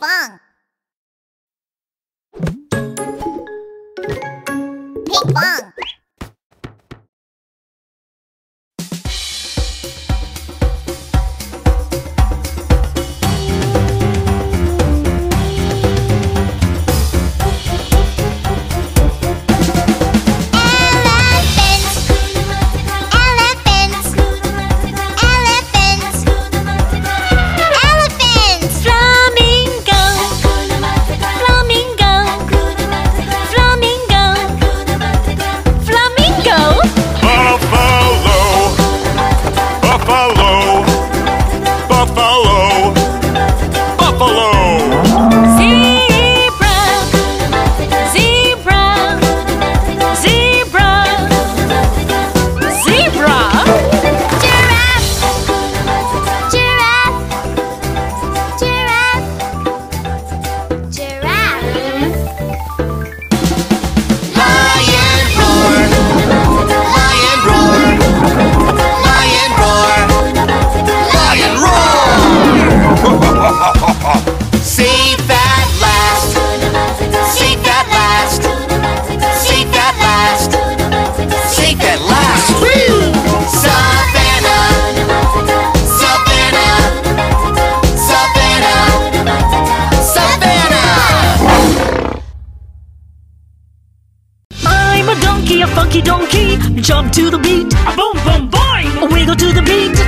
bong. Ping pong. Last. Savannah, Savannah, Savannah, Savannah. I'm a donkey, a funky donkey. Jump to the beat, a boom boom boing. Wiggle to the beat,